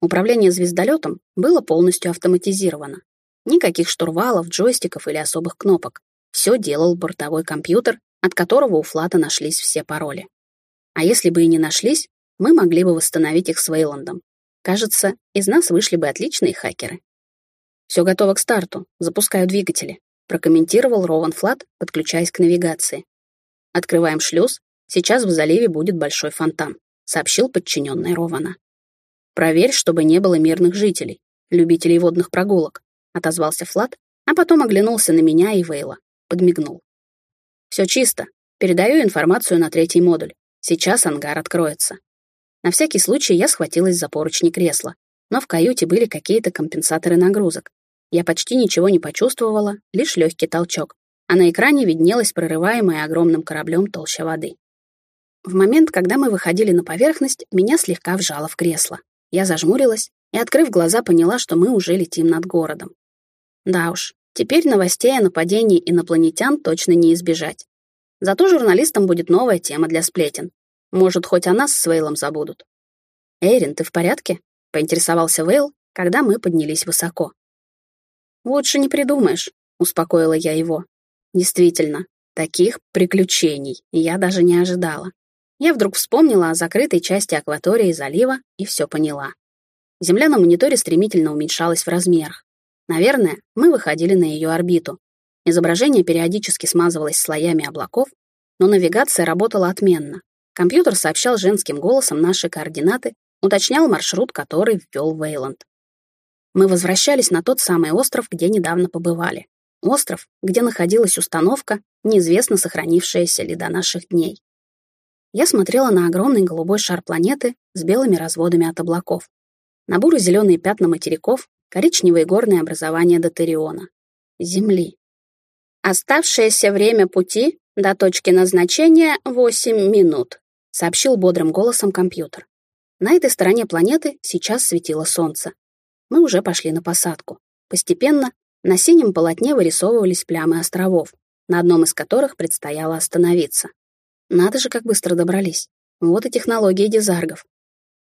Управление звездолетом было полностью автоматизировано. Никаких штурвалов, джойстиков или особых кнопок. Все делал бортовой компьютер, от которого у Флата нашлись все пароли. А если бы и не нашлись, мы могли бы восстановить их с Вейландом. Кажется, из нас вышли бы отличные хакеры. Все готово к старту, запускаю двигатели, прокомментировал Рован Флат, подключаясь к навигации. Открываем шлюз, сейчас в заливе будет большой фонтан, сообщил подчиненный Рована. Проверь, чтобы не было мирных жителей, любителей водных прогулок, — отозвался Флат, а потом оглянулся на меня и Вейла. Подмигнул. «Все чисто. Передаю информацию на третий модуль. Сейчас ангар откроется». На всякий случай я схватилась за поручни кресла, но в каюте были какие-то компенсаторы нагрузок. Я почти ничего не почувствовала, лишь легкий толчок, а на экране виднелась прорываемая огромным кораблем толща воды. В момент, когда мы выходили на поверхность, меня слегка вжало в кресло. Я зажмурилась и, открыв глаза, поняла, что мы уже летим над городом. Да уж, теперь новостей о нападении инопланетян точно не избежать. Зато журналистам будет новая тема для сплетен. Может, хоть о нас с Вейлом забудут. «Эйрин, ты в порядке?» — поинтересовался Вейл, когда мы поднялись высоко. «Лучше не придумаешь», — успокоила я его. Действительно, таких приключений я даже не ожидала. Я вдруг вспомнила о закрытой части акватории залива и все поняла. Земля на мониторе стремительно уменьшалась в размерах. Наверное, мы выходили на ее орбиту. Изображение периодически смазывалось слоями облаков, но навигация работала отменно. Компьютер сообщал женским голосом наши координаты, уточнял маршрут, который ввел Вейланд. Мы возвращались на тот самый остров, где недавно побывали. Остров, где находилась установка, неизвестно сохранившаяся ли до наших дней. Я смотрела на огромный голубой шар планеты с белыми разводами от облаков. На буро-зеленые пятна материков коричневые горные образования Дотериона, Земли. «Оставшееся время пути до точки назначения — 8 минут», сообщил бодрым голосом компьютер. На этой стороне планеты сейчас светило солнце. Мы уже пошли на посадку. Постепенно на синем полотне вырисовывались плямы островов, на одном из которых предстояло остановиться. Надо же, как быстро добрались. Вот и технологии дизаргов.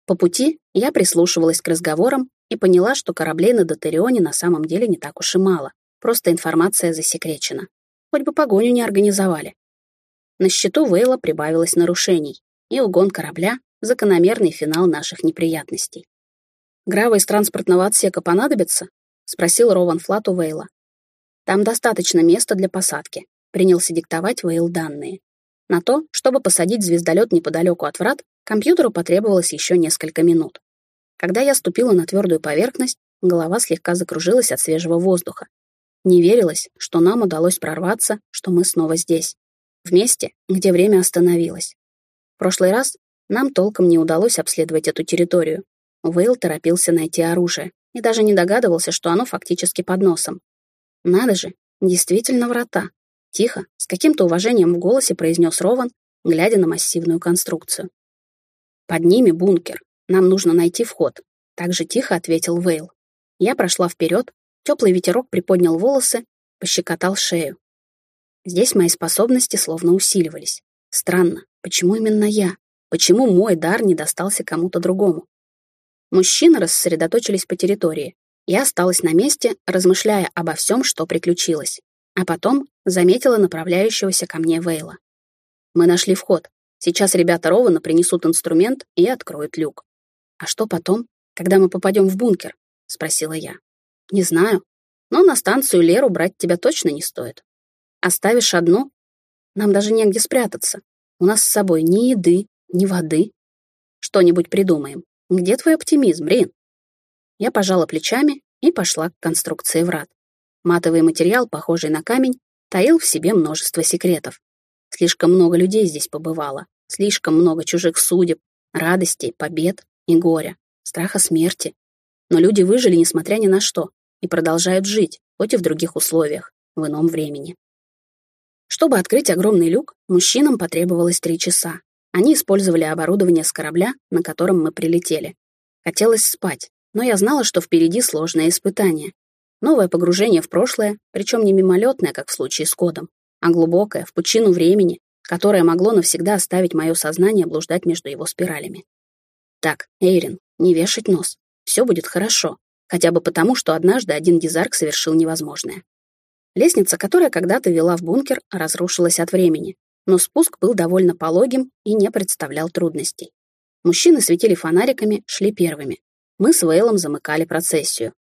По пути я прислушивалась к разговорам и поняла, что кораблей на Дотерионе на самом деле не так уж и мало. Просто информация засекречена. Хоть бы погоню не организовали. На счету Вейла прибавилось нарушений, и угон корабля — закономерный финал наших неприятностей. «Грава из транспортного отсека понадобится?» — спросил Рован Флат у Вейла. «Там достаточно места для посадки», — принялся диктовать Вейл данные. На то, чтобы посадить звездолет неподалеку от врат, компьютеру потребовалось еще несколько минут. Когда я ступила на твердую поверхность, голова слегка закружилась от свежего воздуха. Не верилось, что нам удалось прорваться, что мы снова здесь. В месте, где время остановилось. В прошлый раз нам толком не удалось обследовать эту территорию. Вейл торопился найти оружие и даже не догадывался, что оно фактически под носом. Надо же, действительно врата. Тихо, с каким-то уважением в голосе произнес Рован, глядя на массивную конструкцию. Под ними бункер, нам нужно найти вход», — так же тихо ответил Вейл. Я прошла вперед, теплый ветерок приподнял волосы, пощекотал шею. Здесь мои способности словно усиливались. Странно, почему именно я? Почему мой дар не достался кому-то другому? Мужчины рассредоточились по территории. Я осталась на месте, размышляя обо всем, что приключилось. А потом заметила направляющегося ко мне Вейла. Мы нашли вход. Сейчас ребята Рована принесут инструмент и откроют люк. «А что потом, когда мы попадем в бункер?» — спросила я. «Не знаю. Но на станцию Леру брать тебя точно не стоит. Оставишь одну? Нам даже негде спрятаться. У нас с собой ни еды, ни воды. что-нибудь придумаем. Где твой оптимизм, Рин?» Я пожала плечами и пошла к конструкции врат. Матовый материал, похожий на камень, таил в себе множество секретов. Слишком много людей здесь побывало, слишком много чужих судеб, радостей, побед и горя, страха смерти. Но люди выжили несмотря ни на что и продолжают жить, хоть и в других условиях, в ином времени. Чтобы открыть огромный люк, мужчинам потребовалось три часа. Они использовали оборудование с корабля, на котором мы прилетели. Хотелось спать, но я знала, что впереди сложное испытание. Новое погружение в прошлое, причем не мимолетное, как в случае с кодом, а глубокое, в пучину времени, которое могло навсегда оставить мое сознание блуждать между его спиралями. Так, Эйрин, не вешать нос. Все будет хорошо. Хотя бы потому, что однажды один дизарк совершил невозможное. Лестница, которая когда-то вела в бункер, разрушилась от времени, но спуск был довольно пологим и не представлял трудностей. Мужчины светили фонариками, шли первыми. Мы с Вейлом замыкали процессию.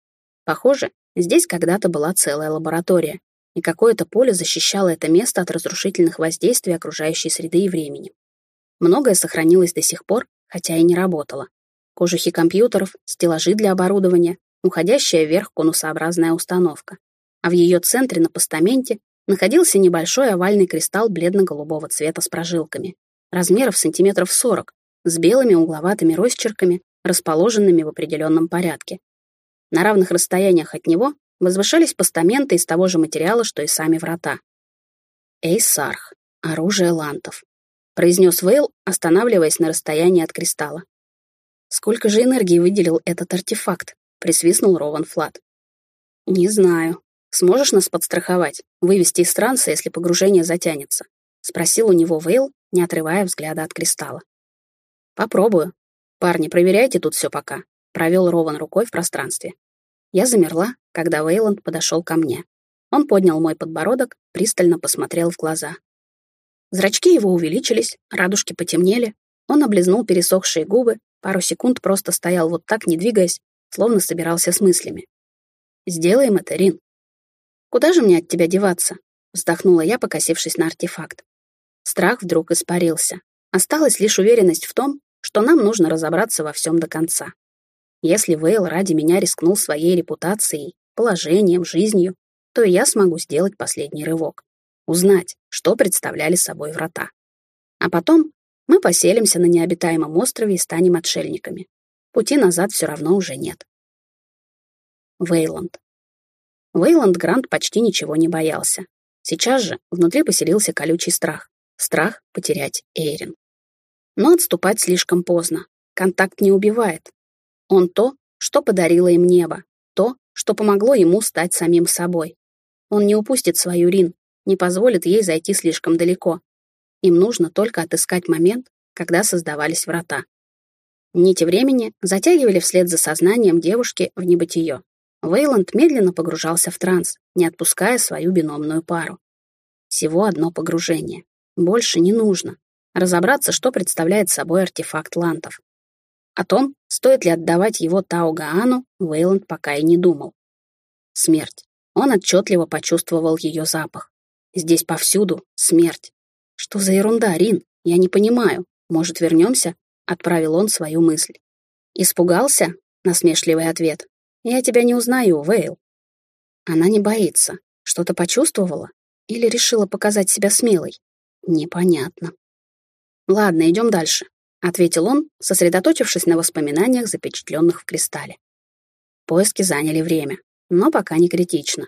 Похоже, здесь когда-то была целая лаборатория, и какое-то поле защищало это место от разрушительных воздействий окружающей среды и времени. Многое сохранилось до сих пор, хотя и не работало. Кожухи компьютеров, стеллажи для оборудования, уходящая вверх конусообразная установка а в ее центре на постаменте находился небольшой овальный кристалл бледно-голубого цвета с прожилками, размеров сантиметров 40, с белыми угловатыми росчерками, расположенными в определенном порядке. На равных расстояниях от него возвышались постаменты из того же материала, что и сами врата. «Эйсарх. Оружие лантов», — произнес Вейл, останавливаясь на расстоянии от кристалла. «Сколько же энергии выделил этот артефакт?» — присвистнул Рован Флат. «Не знаю», Сможешь нас подстраховать, вывести из транса, если погружение затянется?» — спросил у него Вейл, не отрывая взгляда от кристалла. «Попробую. Парни, проверяйте тут все пока», — провел Рован рукой в пространстве. Я замерла, когда Вейланд подошел ко мне. Он поднял мой подбородок, пристально посмотрел в глаза. Зрачки его увеличились, радужки потемнели. Он облизнул пересохшие губы, пару секунд просто стоял вот так, не двигаясь, словно собирался с мыслями. «Сделаем это, Рин», «Куда же мне от тебя деваться?» — вздохнула я, покосившись на артефакт. Страх вдруг испарился. Осталась лишь уверенность в том, что нам нужно разобраться во всем до конца. Если Вейл ради меня рискнул своей репутацией, положением, жизнью, то и я смогу сделать последний рывок. Узнать, что представляли собой врата. А потом мы поселимся на необитаемом острове и станем отшельниками. Пути назад все равно уже нет. Вейланд. Вейланд Грант почти ничего не боялся. Сейчас же внутри поселился колючий страх. Страх потерять Эйрин. Но отступать слишком поздно. Контакт не убивает. Он то, что подарило им небо, то, что помогло ему стать самим собой. Он не упустит свою Рин, не позволит ей зайти слишком далеко. Им нужно только отыскать момент, когда создавались врата. Нити времени затягивали вслед за сознанием девушки в небытие. Вейланд медленно погружался в транс, не отпуская свою биномную пару. Всего одно погружение. Больше не нужно. Разобраться, что представляет собой артефакт лантов. О том, стоит ли отдавать его Таугаану, Вейланд пока и не думал. Смерть. Он отчетливо почувствовал ее запах. Здесь повсюду смерть. Что за ерунда, Рин? Я не понимаю. Может, вернемся? Отправил он свою мысль. Испугался? Насмешливый ответ. Я тебя не узнаю, Вейл. Она не боится. Что-то почувствовала? Или решила показать себя смелой? Непонятно. Ладно, идем дальше, ответил он, сосредоточившись на воспоминаниях, запечатленных в кристалле. Поиски заняли время, но пока не критично.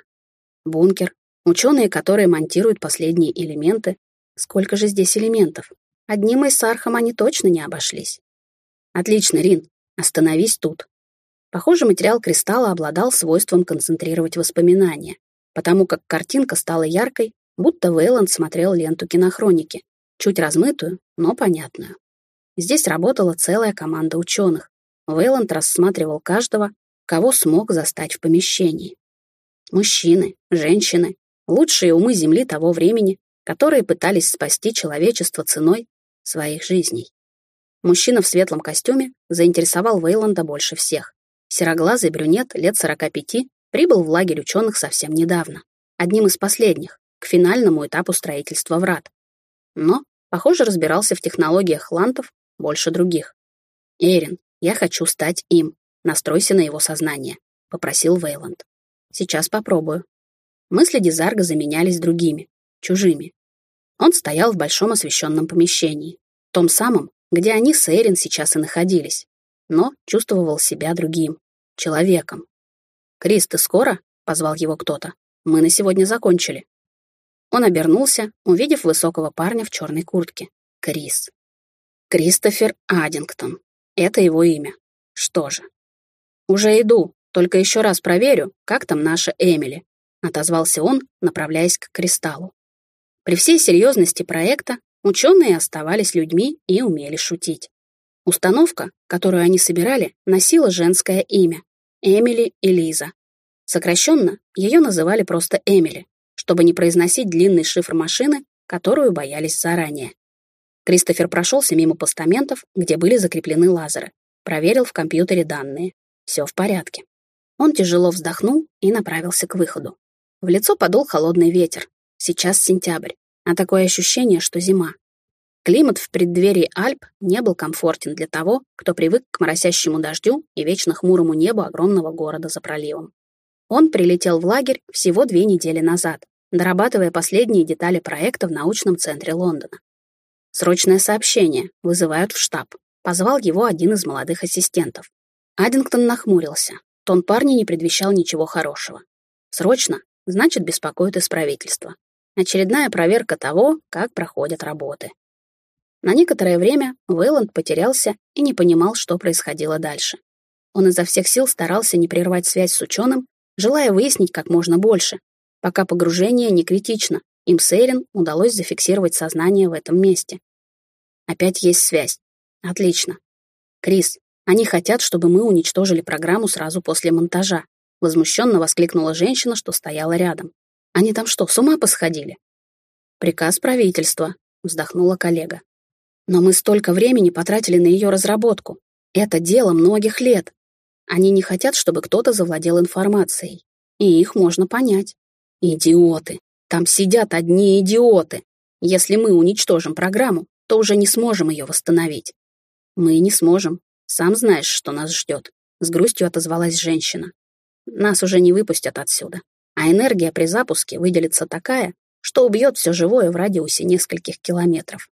Бункер, ученые, которые монтируют последние элементы. Сколько же здесь элементов? Одним из сархом они точно не обошлись. Отлично, Рин, остановись тут. Похоже, материал кристалла обладал свойством концентрировать воспоминания, потому как картинка стала яркой, будто Вейланд смотрел ленту кинохроники, чуть размытую, но понятную. Здесь работала целая команда ученых. Вейланд рассматривал каждого, кого смог застать в помещении. Мужчины, женщины, лучшие умы Земли того времени, которые пытались спасти человечество ценой своих жизней. Мужчина в светлом костюме заинтересовал Вейланда больше всех. Сероглазый брюнет лет 45 прибыл в лагерь ученых совсем недавно, одним из последних, к финальному этапу строительства врат. Но, похоже, разбирался в технологиях лантов больше других. «Эрин, я хочу стать им. Настройся на его сознание», — попросил Вейланд. «Сейчас попробую». Мысли Дизарга заменялись другими, чужими. Он стоял в большом освещенном помещении, том самом, где они с Эрин сейчас и находились, но чувствовал себя другим, человеком. «Крис, ты скоро?» — позвал его кто-то. «Мы на сегодня закончили». Он обернулся, увидев высокого парня в черной куртке. Крис. Кристофер Аддингтон. Это его имя. Что же? «Уже иду, только еще раз проверю, как там наша Эмили», — отозвался он, направляясь к кристаллу. При всей серьезности проекта ученые оставались людьми и умели шутить. Установка, которую они собирали, носила женское имя — Эмили Элиза. Сокращенно ее называли просто Эмили, чтобы не произносить длинный шифр машины, которую боялись заранее. Кристофер прошелся мимо постаментов, где были закреплены лазеры, проверил в компьютере данные. Все в порядке. Он тяжело вздохнул и направился к выходу. В лицо подул холодный ветер. Сейчас сентябрь, а такое ощущение, что зима. Климат в преддверии Альп не был комфортен для того, кто привык к моросящему дождю и вечно хмурому небу огромного города за проливом. Он прилетел в лагерь всего две недели назад, дорабатывая последние детали проекта в научном центре Лондона. Срочное сообщение, вызывают в штаб. Позвал его один из молодых ассистентов. Аддингтон нахмурился. Тон парня не предвещал ничего хорошего. Срочно, значит, беспокоит из правительства. Очередная проверка того, как проходят работы. На некоторое время Вейланд потерялся и не понимал, что происходило дальше. Он изо всех сил старался не прервать связь с ученым, желая выяснить как можно больше, пока погружение не критично, им с Эйрин удалось зафиксировать сознание в этом месте. Опять есть связь. Отлично. Крис, они хотят, чтобы мы уничтожили программу сразу после монтажа. Возмущенно воскликнула женщина, что стояла рядом. Они там что, с ума посходили? Приказ правительства, вздохнула коллега. Но мы столько времени потратили на ее разработку. Это дело многих лет. Они не хотят, чтобы кто-то завладел информацией. И их можно понять. Идиоты. Там сидят одни идиоты. Если мы уничтожим программу, то уже не сможем ее восстановить. Мы не сможем. Сам знаешь, что нас ждет. С грустью отозвалась женщина. Нас уже не выпустят отсюда а энергия при запуске выделится такая, что убьет все живое в радиусе нескольких километров.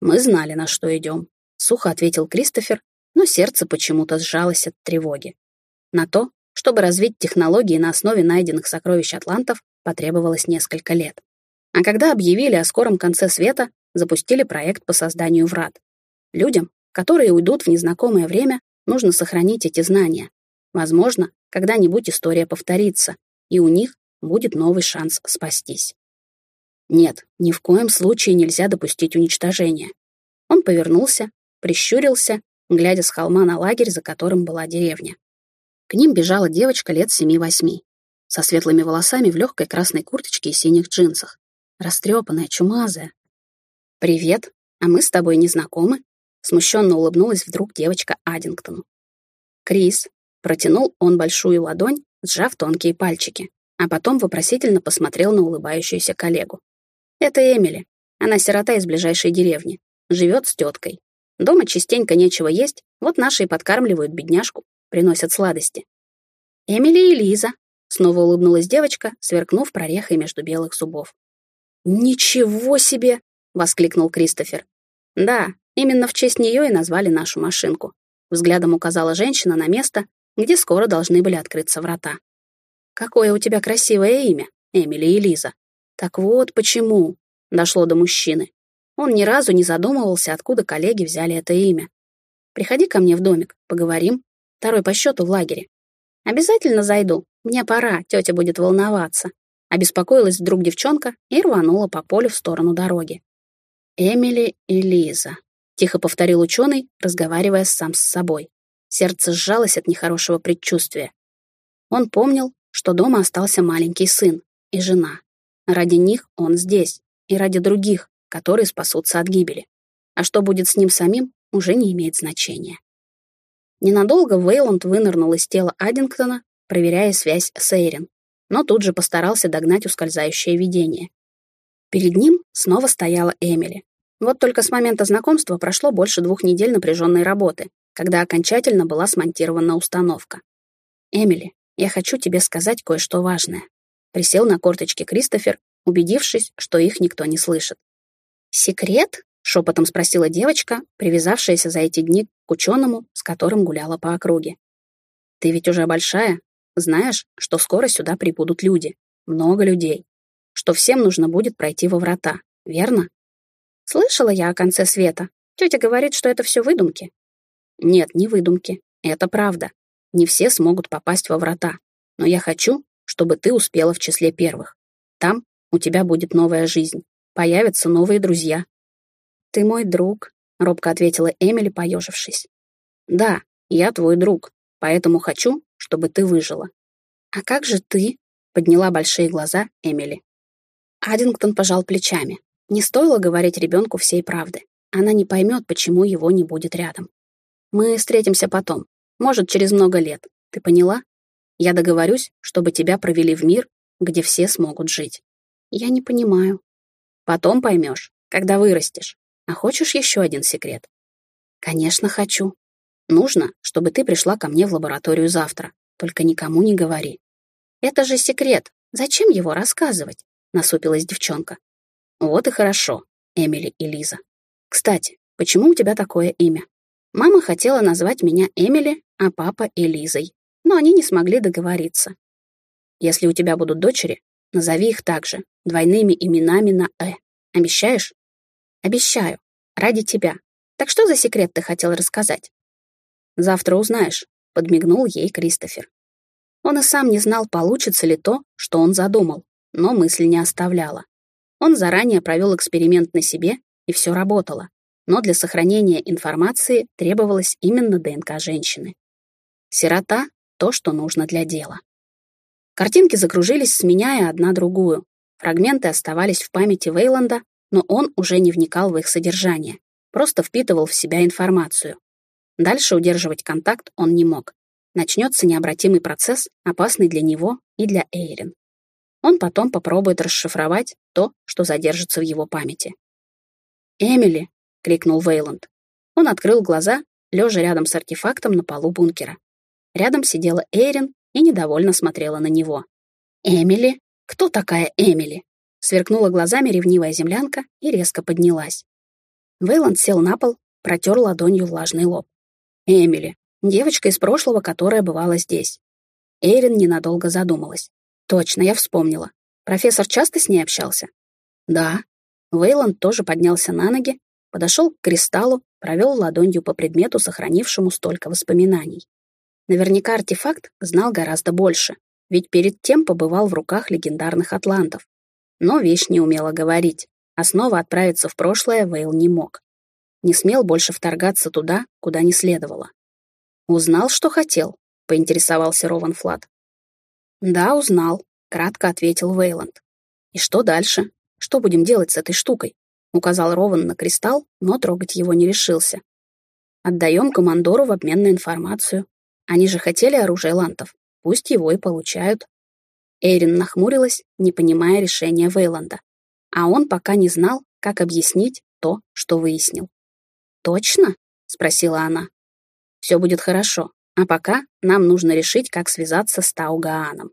«Мы знали, на что идем», — сухо ответил Кристофер, но сердце почему-то сжалось от тревоги. На то, чтобы развить технологии на основе найденных сокровищ атлантов, потребовалось несколько лет. А когда объявили о скором конце света, запустили проект по созданию врат. Людям, которые уйдут в незнакомое время, нужно сохранить эти знания. Возможно, когда-нибудь история повторится, и у них будет новый шанс спастись. Нет, ни в коем случае нельзя допустить уничтожения. Он повернулся, прищурился, глядя с холма на лагерь, за которым была деревня. К ним бежала девочка лет семи-восьми, со светлыми волосами в легкой красной курточке и синих джинсах, растрепанная, чумазая. «Привет, а мы с тобой не знакомы?» Смущенно улыбнулась вдруг девочка Аддингтону. «Крис», протянул он большую ладонь, сжав тонкие пальчики, а потом вопросительно посмотрел на улыбающуюся коллегу. «Это Эмили. Она сирота из ближайшей деревни. Живет с теткой. Дома частенько нечего есть, вот наши и подкармливают бедняжку, приносят сладости». «Эмили и Лиза», — снова улыбнулась девочка, сверкнув прорехой между белых зубов. «Ничего себе!» — воскликнул Кристофер. «Да, именно в честь нее и назвали нашу машинку», — взглядом указала женщина на место, где скоро должны были открыться врата. «Какое у тебя красивое имя, Эмили и Лиза. Так вот почему», — дошло до мужчины. Он ни разу не задумывался, откуда коллеги взяли это имя. «Приходи ко мне в домик, поговорим. Второй по счету в лагере». «Обязательно зайду. Мне пора, тетя будет волноваться». Обеспокоилась вдруг девчонка и рванула по полю в сторону дороги. «Эмили и Лиза», — тихо повторил ученый, разговаривая сам с собой. Сердце сжалось от нехорошего предчувствия. Он помнил, что дома остался маленький сын и жена. Ради них он здесь, и ради других, которые спасутся от гибели. А что будет с ним самим, уже не имеет значения. Ненадолго Вейланд вынырнул из тела Аддингтона, проверяя связь с Эйрин, но тут же постарался догнать ускользающее видение. Перед ним снова стояла Эмили. Вот только с момента знакомства прошло больше двух недель напряженной работы, когда окончательно была смонтирована установка. «Эмили, я хочу тебе сказать кое-что важное». Присел на корточки Кристофер, убедившись, что их никто не слышит. «Секрет?» — шепотом спросила девочка, привязавшаяся за эти дни к ученому, с которым гуляла по округе. «Ты ведь уже большая, знаешь, что скоро сюда прибудут люди, много людей, что всем нужно будет пройти во врата, верно?» «Слышала я о конце света. Тетя говорит, что это все выдумки». «Нет, не выдумки. Это правда. Не все смогут попасть во врата. Но я хочу, чтобы ты успела в числе первых. Там у тебя будет новая жизнь, появятся новые друзья». «Ты мой друг», — робко ответила Эмили, поежившись. «Да, я твой друг, поэтому хочу, чтобы ты выжила». «А как же ты?» — подняла большие глаза Эмили. Аддингтон пожал плечами. Не стоило говорить ребенку всей правды. Она не поймет, почему его не будет рядом. Мы встретимся потом. Может, через много лет. Ты поняла? Я договорюсь, чтобы тебя провели в мир, где все смогут жить. Я не понимаю. Потом поймешь, когда вырастешь. А хочешь еще один секрет? Конечно, хочу. Нужно, чтобы ты пришла ко мне в лабораторию завтра. Только никому не говори. Это же секрет. Зачем его рассказывать? Насупилась девчонка. Вот и хорошо, Эмили и Лиза. Кстати, почему у тебя такое имя? Мама хотела назвать меня Эмили, а папа Элизой, но они не смогли договориться. Если у тебя будут дочери, назови их также, двойными именами на «э». Обещаешь? Обещаю. Ради тебя. Так что за секрет ты хотел рассказать? Завтра узнаешь, подмигнул ей Кристофер. Он и сам не знал, получится ли то, что он задумал, но мысль не оставляла. Он заранее провел эксперимент на себе, и все работало, но для сохранения информации требовалась именно ДНК женщины. Сирота — то, что нужно для дела. Картинки закружились, сменяя одна другую. Фрагменты оставались в памяти Вейланда, но он уже не вникал в их содержание, просто впитывал в себя информацию. Дальше удерживать контакт он не мог. Начнется необратимый процесс, опасный для него и для Эйрин. Он потом попробует расшифровать то, что задержится в его памяти. «Эмили!» — крикнул Вейланд. Он открыл глаза, лежа рядом с артефактом на полу бункера. Рядом сидела Эйрин и недовольно смотрела на него. «Эмили? Кто такая Эмили?» Сверкнула глазами ревнивая землянка и резко поднялась. Вейланд сел на пол, протер ладонью влажный лоб. «Эмили, девочка из прошлого, которая бывала здесь». Эйрин ненадолго задумалась. «Точно, я вспомнила. Профессор часто с ней общался?» «Да». Вейланд тоже поднялся на ноги, подошел к кристаллу, провел ладонью по предмету, сохранившему столько воспоминаний. Наверняка артефакт знал гораздо больше, ведь перед тем побывал в руках легендарных атлантов. Но вещь не умела говорить, а снова отправиться в прошлое Вейл не мог. Не смел больше вторгаться туда, куда не следовало. «Узнал, что хотел?» — поинтересовался Рован Флат. «Да, узнал», — кратко ответил Вейланд. «И что дальше? Что будем делать с этой штукой?» — указал Рован на кристалл, но трогать его не решился. «Отдаем командору в обмен на информацию. Они же хотели оружие лантов. Пусть его и получают». Эйрин нахмурилась, не понимая решения Вейланда. А он пока не знал, как объяснить то, что выяснил. «Точно?» — спросила она. «Все будет хорошо, а пока нам нужно решить, как связаться с Таугааном».